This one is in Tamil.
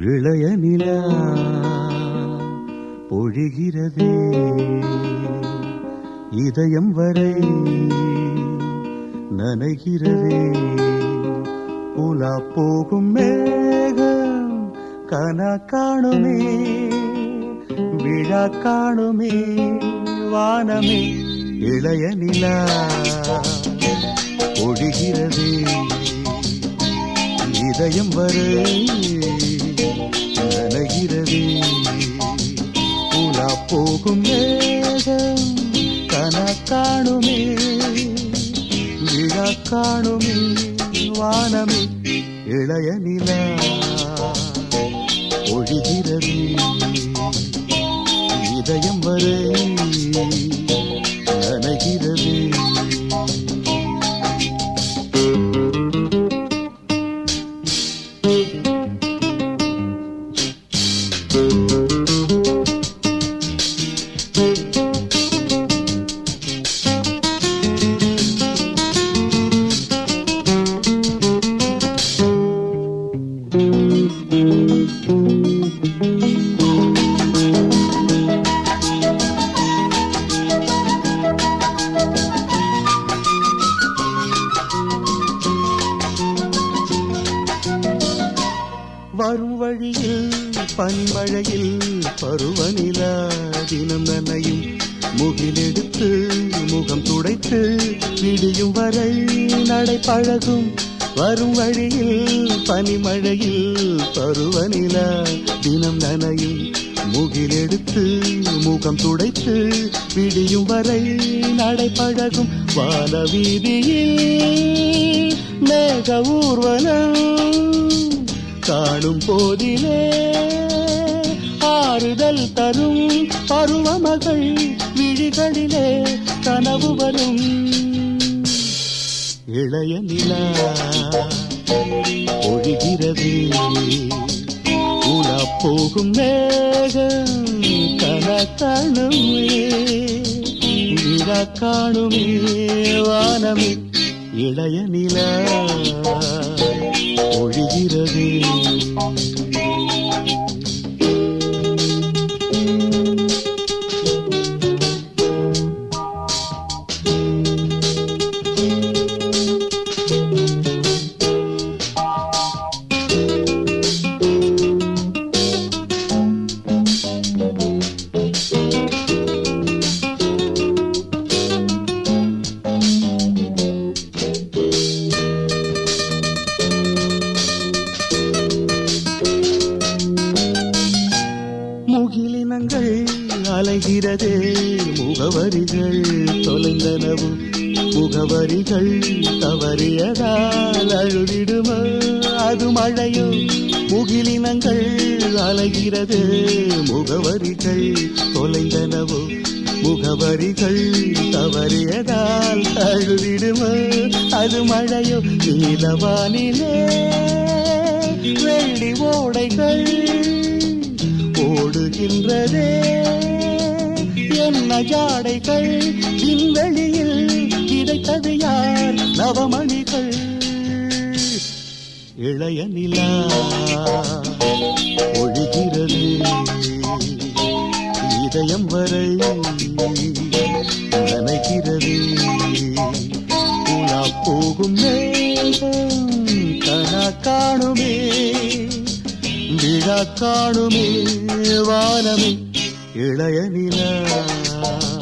இளைய நிலா பொழிகிறதே. இதயம் வரை நனைகிறதே. புலா போகும் மேகம் கனா காணுமே விழா காணுமே வானமே. இளைய நிலா பொழிகிறதே. இதயம் வரை போகும் மேகம் கன காணுமே விழா காணுமே வானமே இளைய நிலா ஒழிகிறது. இதயம் வரை நனைகிறது. வரும் வழியில் பனிமழையில் பருவநிலா தினம் நனையும். முகிலெடுத்து முகம் துடைத்து விடியும் வரை நடை பழகும். வரும் வழியில் பனிமழையில் பருவநிலா தினம் நனையும். முகிலெடுத்து முகம் துடைத்து விடியும் வரை நடை பழகும். வான வீதியில் மேக ஊர்வலம் காணும் போதிலே ஆறுதல் தரும் பருவமகள் விழிகளிலே கனவு வரும். இளைய நிலா ஒழிகிறது. உலா போகும் மேகம் கன காணுமே விழா காணுமே வானமே. இளைய நிலா ஒழிகிறது அலைகிறதே. முகவரிகள் தொலைந்தனவும். முகவரிகள் தவறியதால் அழுதிடுமா? அது மழையும் முகிலினங்கள் அலைகிறது. முகவரிகள் தொலைந்தனவோ முகவரிகள் தவறியதால் அழுதிடுமோ? அது மழையோ? நீலவானிலே வெள்ளி ஓடைகள் ஓடுகின்றதே. சொன்ன ஜாடைகள் விண்வெளியில் கிடைத்தது யார்? நவமணிகள். இளைய நிலா ஒழுகிறது. இதயம் வரை நினைக்கிறது உலா போகும் மேகம் கனா காணுமே விழா காணுமே வானமே. இளைய நிலா ஒழிகிறது